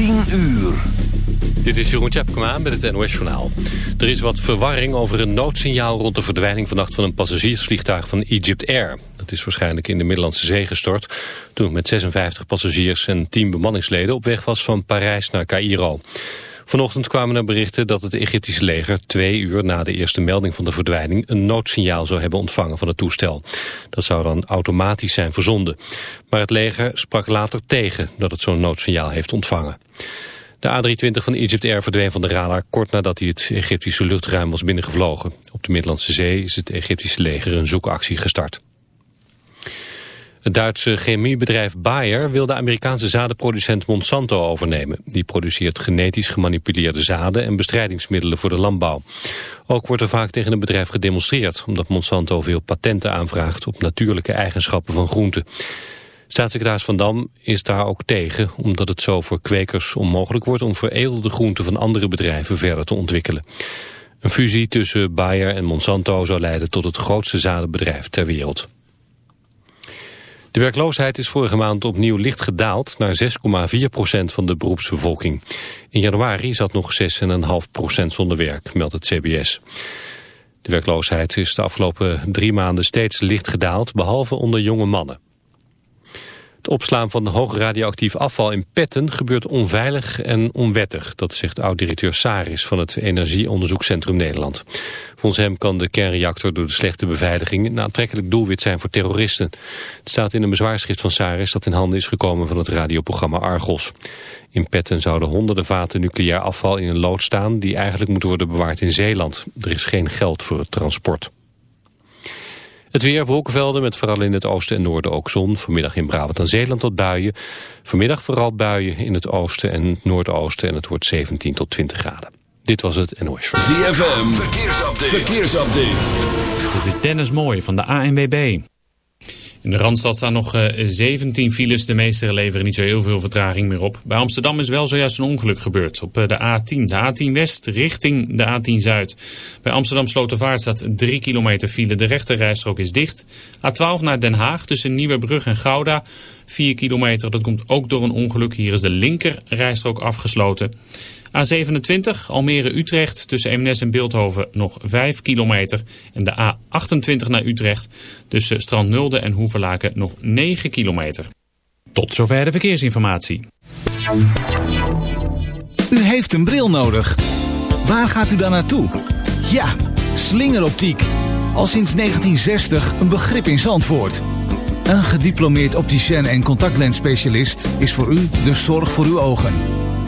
10 uur. Dit is Jeroen Tjepkema met het NOS Journaal. Er is wat verwarring over een noodsignaal rond de verdwijning vannacht van een passagiersvliegtuig van Egypt Air. Dat is waarschijnlijk in de Middellandse Zee gestort toen het met 56 passagiers en 10 bemanningsleden op weg was van Parijs naar Cairo. Vanochtend kwamen er berichten dat het Egyptische leger twee uur na de eerste melding van de verdwijning een noodsignaal zou hebben ontvangen van het toestel. Dat zou dan automatisch zijn verzonden. Maar het leger sprak later tegen dat het zo'n noodsignaal heeft ontvangen. De A320 van Egypt Air verdween van de radar kort nadat hij het Egyptische luchtruim was binnengevlogen. Op de Middellandse Zee is het Egyptische leger een zoekactie gestart. Het Duitse chemiebedrijf Bayer wil de Amerikaanse zadenproducent Monsanto overnemen. Die produceert genetisch gemanipuleerde zaden en bestrijdingsmiddelen voor de landbouw. Ook wordt er vaak tegen het bedrijf gedemonstreerd, omdat Monsanto veel patenten aanvraagt op natuurlijke eigenschappen van groenten. Staatssecretaris Van Dam is daar ook tegen, omdat het zo voor kwekers onmogelijk wordt om veredelde groenten van andere bedrijven verder te ontwikkelen. Een fusie tussen Bayer en Monsanto zou leiden tot het grootste zadenbedrijf ter wereld. De werkloosheid is vorige maand opnieuw licht gedaald naar 6,4 procent van de beroepsbevolking. In januari zat nog 6,5 procent zonder werk, meldt het CBS. De werkloosheid is de afgelopen drie maanden steeds licht gedaald, behalve onder jonge mannen. Het opslaan van hoog radioactief afval in petten gebeurt onveilig en onwettig. Dat zegt oud-directeur Saris van het Energieonderzoekscentrum Nederland. Volgens hem kan de kernreactor door de slechte beveiliging een aantrekkelijk doelwit zijn voor terroristen. Het staat in een bezwaarschrift van Saris dat in handen is gekomen van het radioprogramma Argos. In Petten zouden honderden vaten nucleair afval in een lood staan die eigenlijk moeten worden bewaard in Zeeland. Er is geen geld voor het transport. Het weer, wolkenvelden met vooral in het oosten en noorden ook zon. Vanmiddag in Brabant en Zeeland tot buien. Vanmiddag vooral buien in het oosten en noordoosten en het wordt 17 tot 20 graden. Dit was het NOS Show. ZFM, verkeersupdate. verkeersupdate. Dit is Dennis Mooij van de ANWB. In de Randstad staan nog 17 eh, files. De meeste leveren niet zo heel veel vertraging meer op. Bij Amsterdam is wel zojuist een ongeluk gebeurd. Op eh, de A10. De A10 West richting de A10 Zuid. Bij Amsterdam Slotervaart staat 3 kilometer file. De rechterrijstrook is dicht. A12 naar Den Haag tussen Nieuwebrug en Gouda. 4 kilometer. Dat komt ook door een ongeluk. Hier is de linkerrijstrook afgesloten. A27 Almere-Utrecht tussen Eemnes en Beeldhoven nog 5 kilometer. En de A28 naar Utrecht tussen Strand Nulde en Hoeverlaken nog 9 kilometer. Tot zover de verkeersinformatie. U heeft een bril nodig. Waar gaat u dan naartoe? Ja, slingeroptiek. Al sinds 1960 een begrip in Zandvoort. Een gediplomeerd opticien en contactlensspecialist is voor u de zorg voor uw ogen.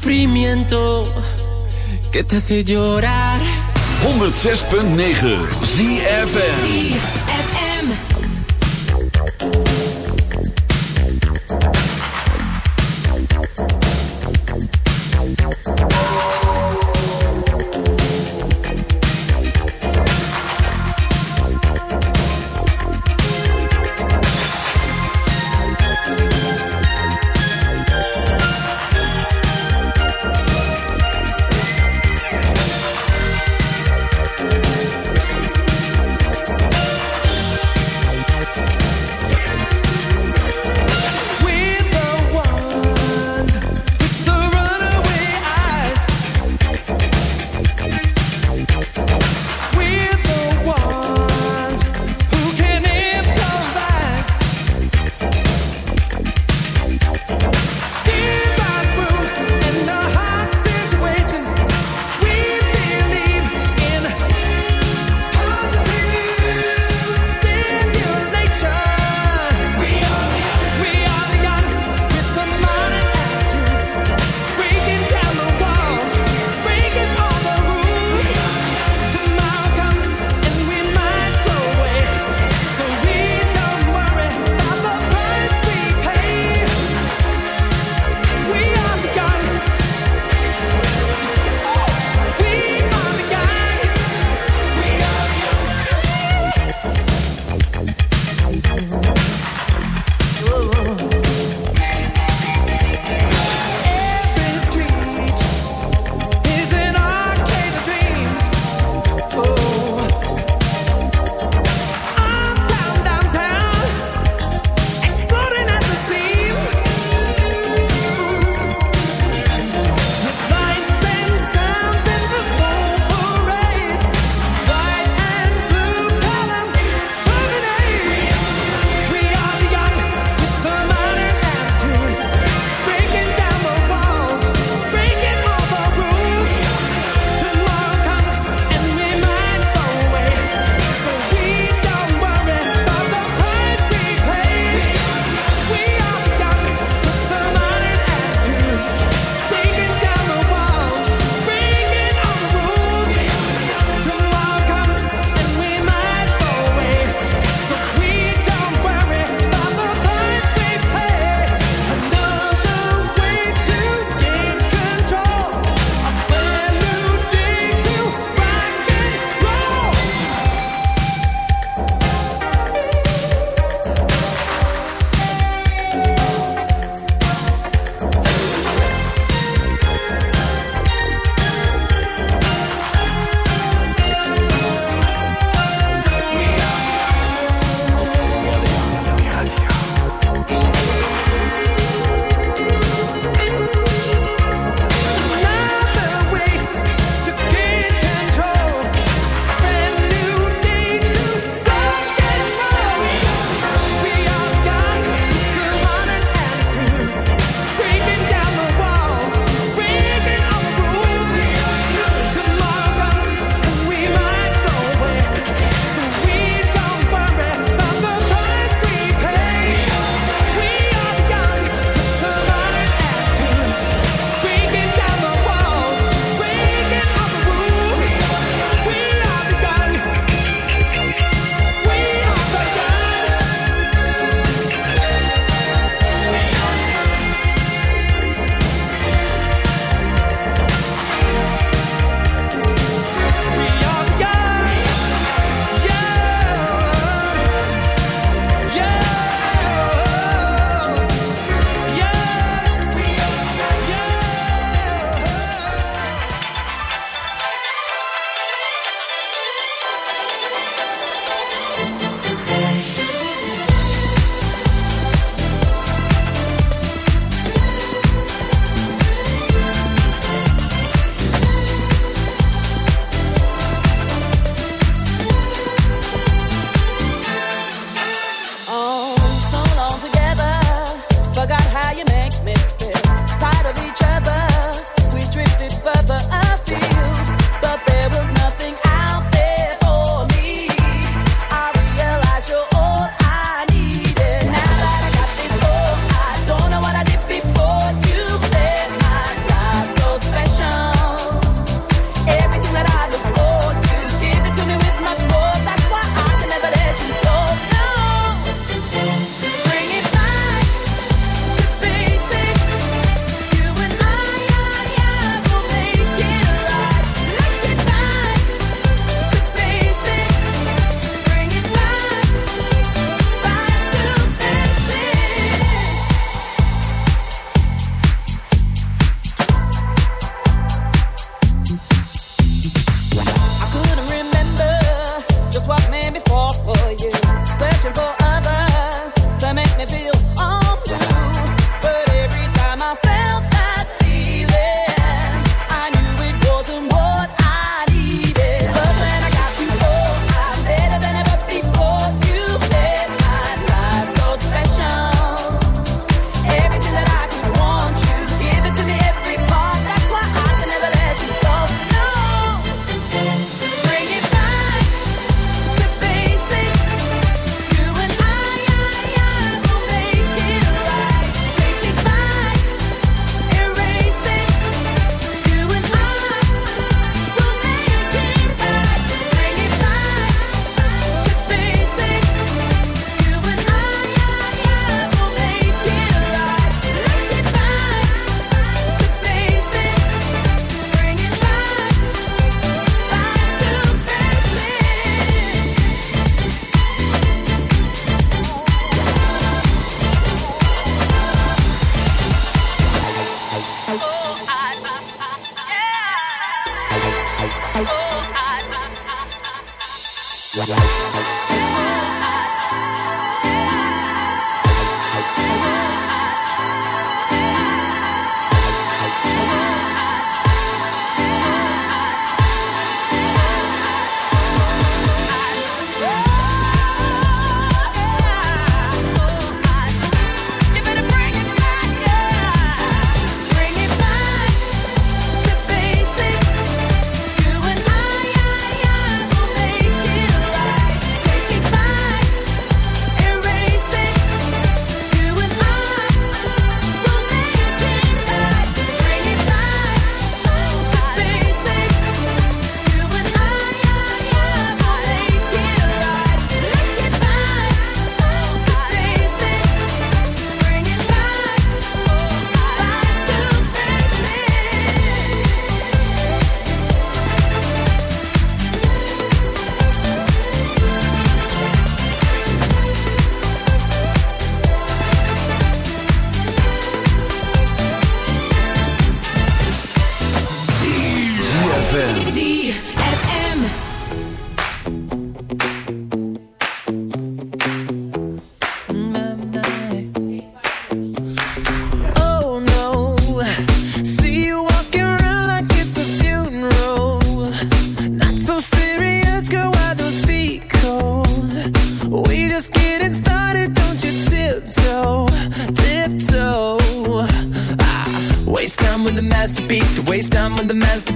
Sufrimiento que te hace llorar. 106.9 ZFM.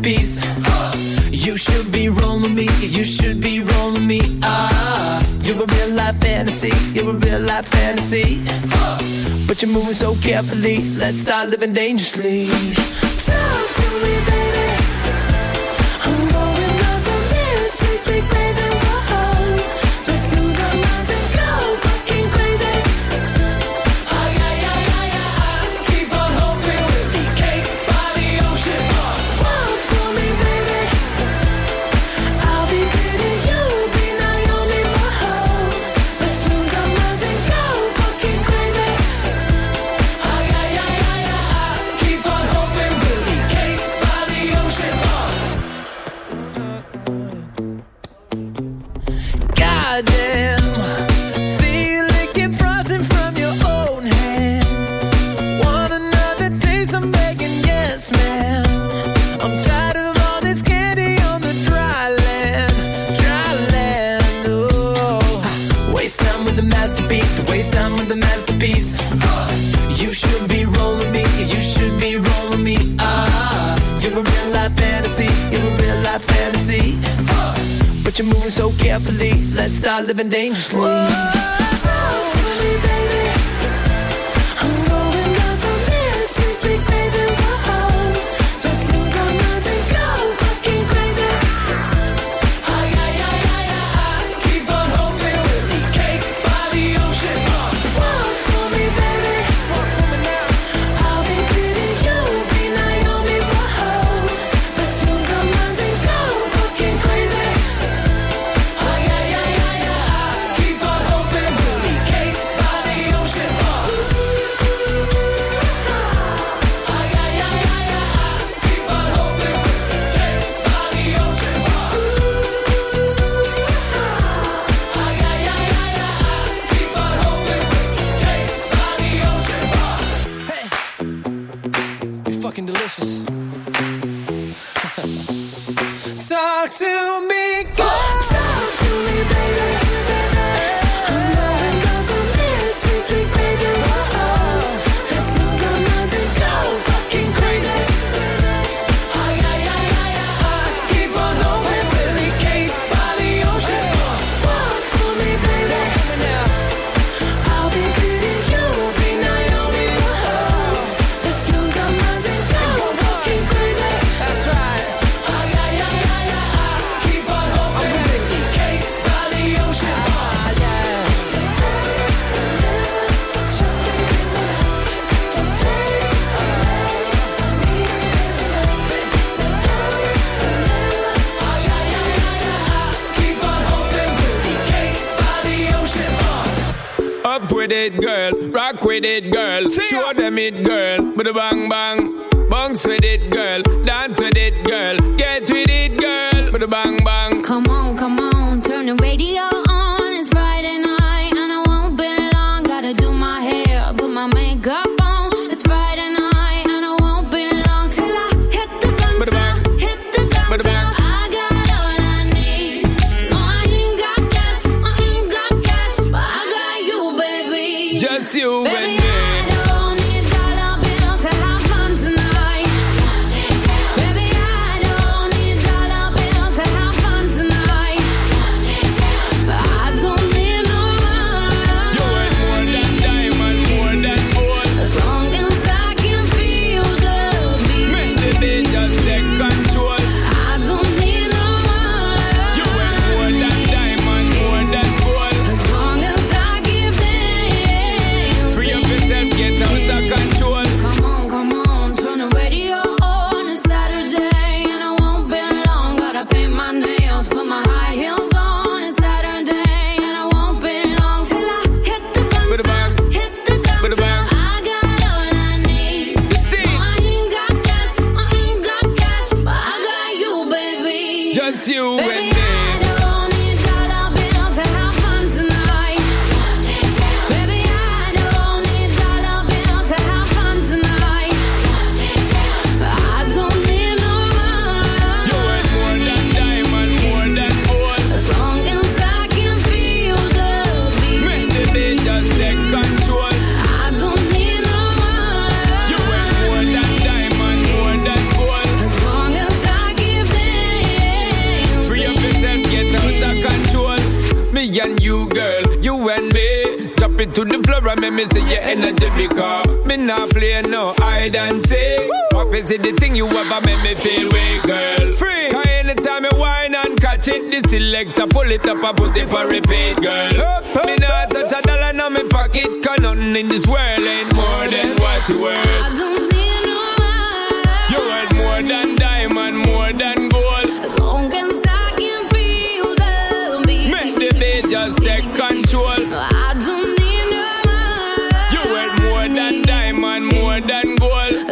You should be rolling me, you should be rolling me. Ah, you're a real life fantasy, you're a real life fantasy. But you're moving so carefully, let's start living dangerously. Talk to me, baby. I'm going up from sweet, sweet baby. living dangerously. with a bang bang. Bounce with it, girl. Dance with it, girl. Get with it, girl. With the bang bang. Come on, come on. Turn the radio on. It's Friday night and I won't be long. Gotta do my hair, put my makeup on. It's Friday night and I won't be long till I hit the dance floor. Hit the dance floor. I got all I need. No, I ain't got cash. I ain't got cash, but I got you, baby. Just you baby, and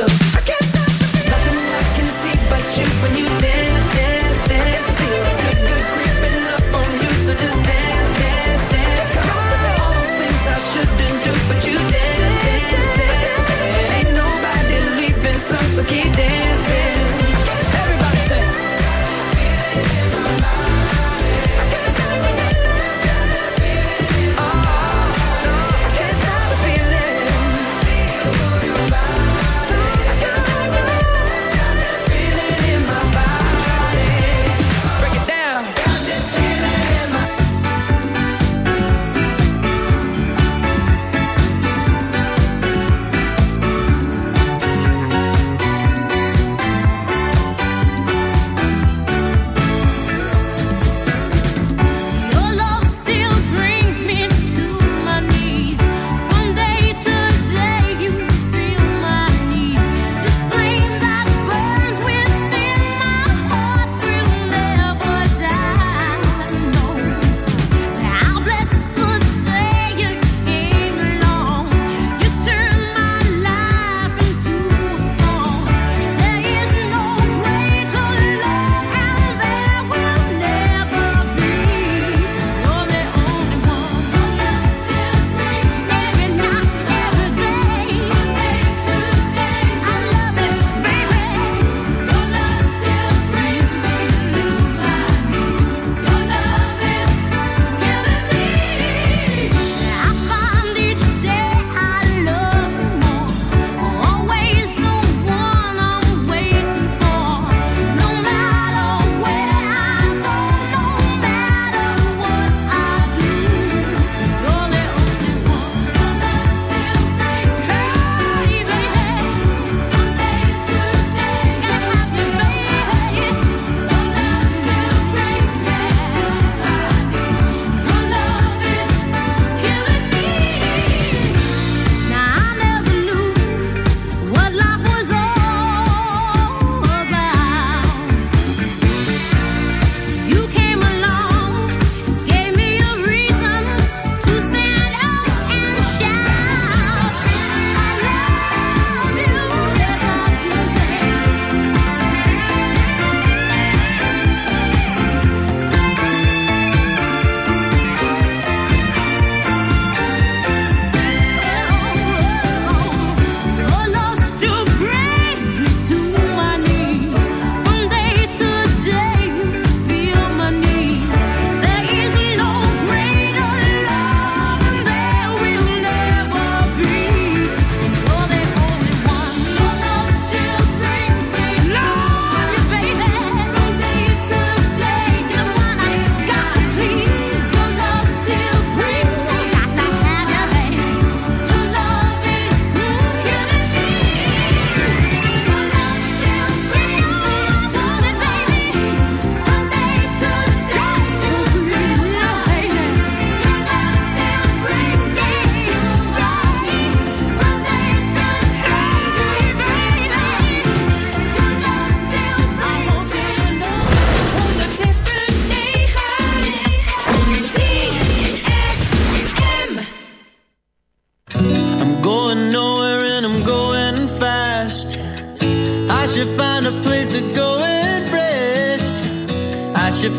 Nothing I can see but you when you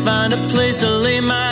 find a place to lay my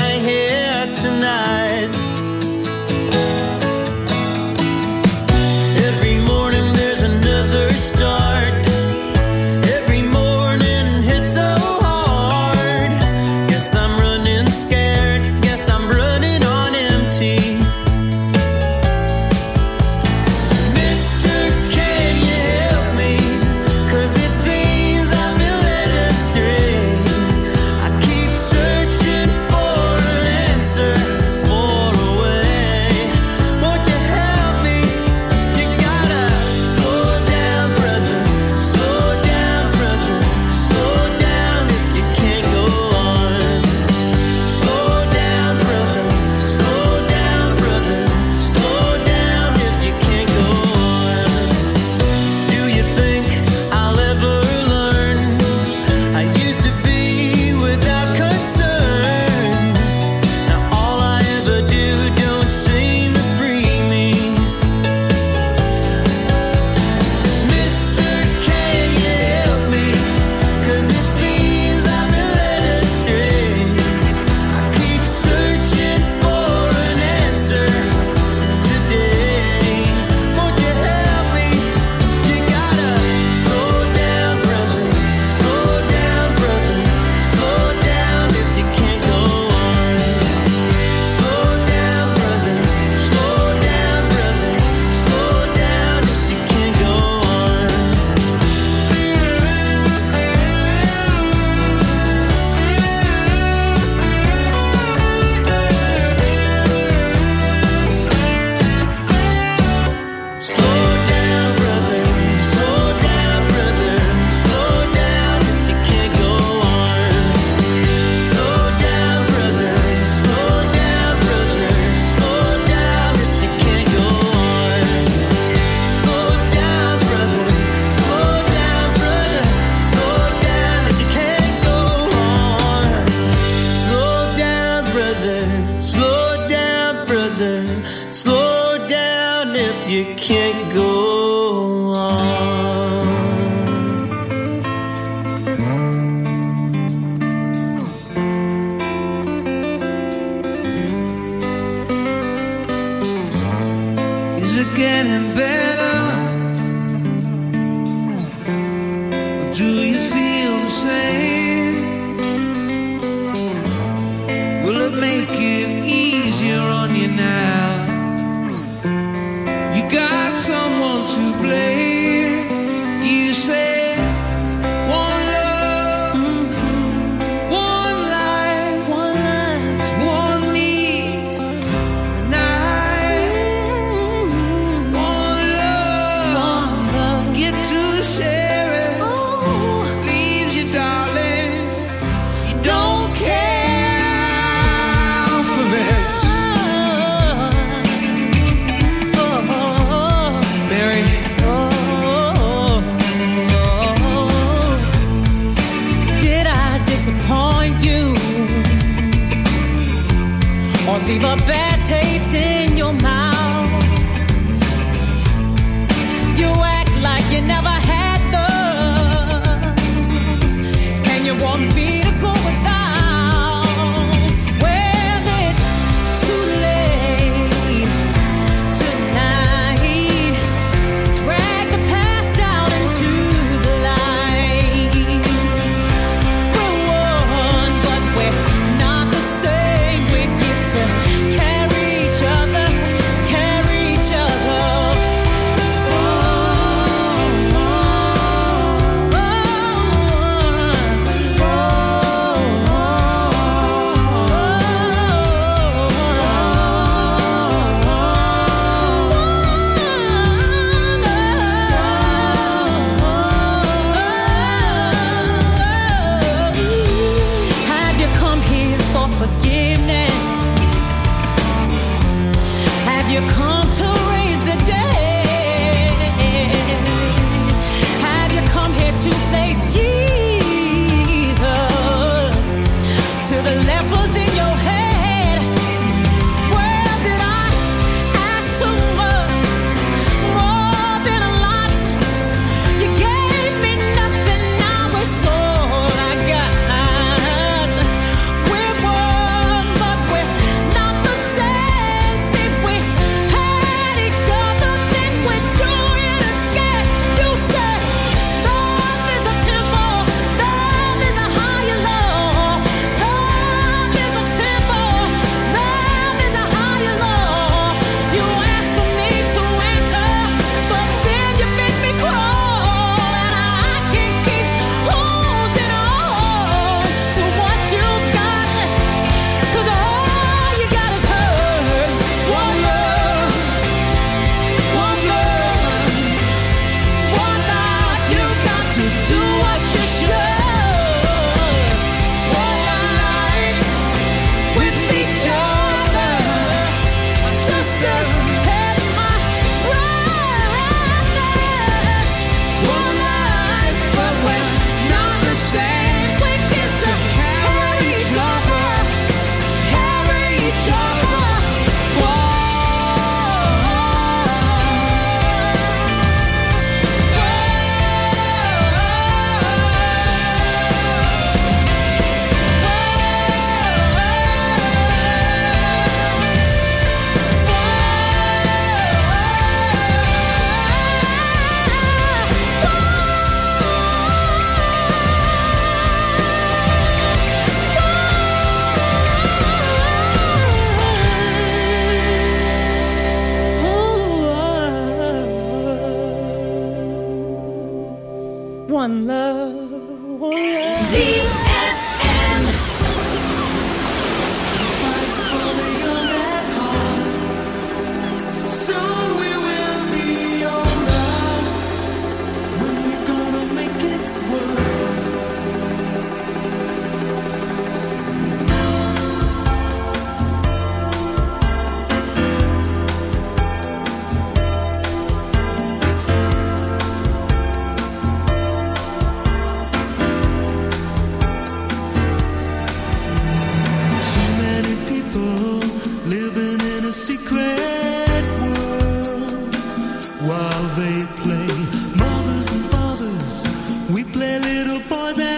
play little boys and